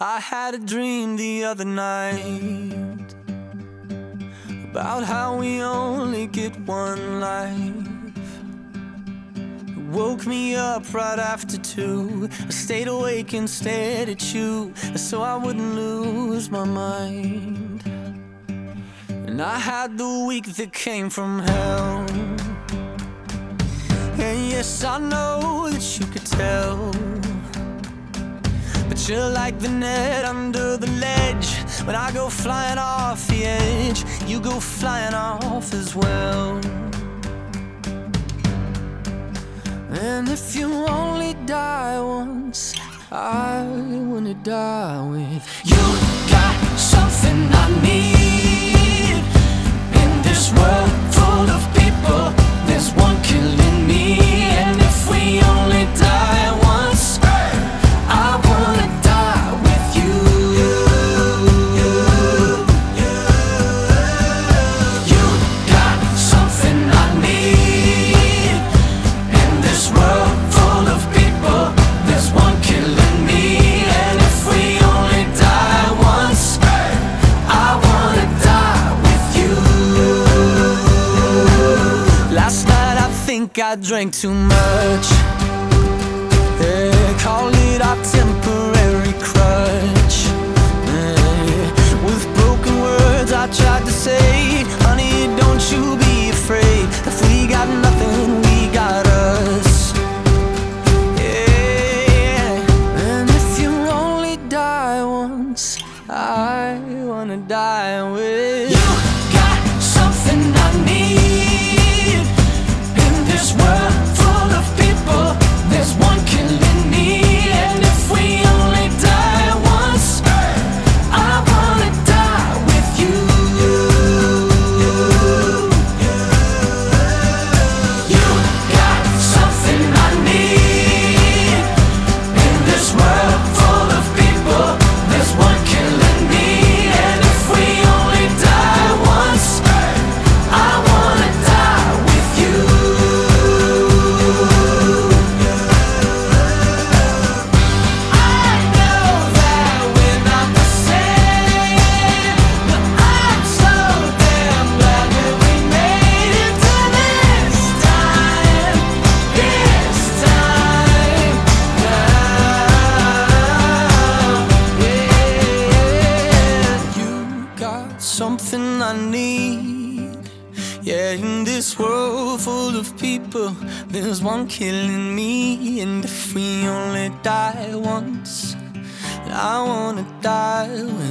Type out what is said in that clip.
I had a dream the other night about how we only get one life. It woke me up right after two. I stayed awake and stared at you so I wouldn't lose my mind. And I had the week that came from hell. And yes, I know that you could tell. You're like the net under the ledge. When I go flying off the edge, you go flying off as well. And if you only die once, I wanna die with you. Got something I need think I drank too much. Yeah, call it our temporary crutch. With broken words I tried to say, honey, don't you be afraid. If we got nothing, we got us. Yeah, and if you only die once, I wanna die with something I need. Yeah, in this world full of people, there's one killing me. And if we only die once, I wanna die.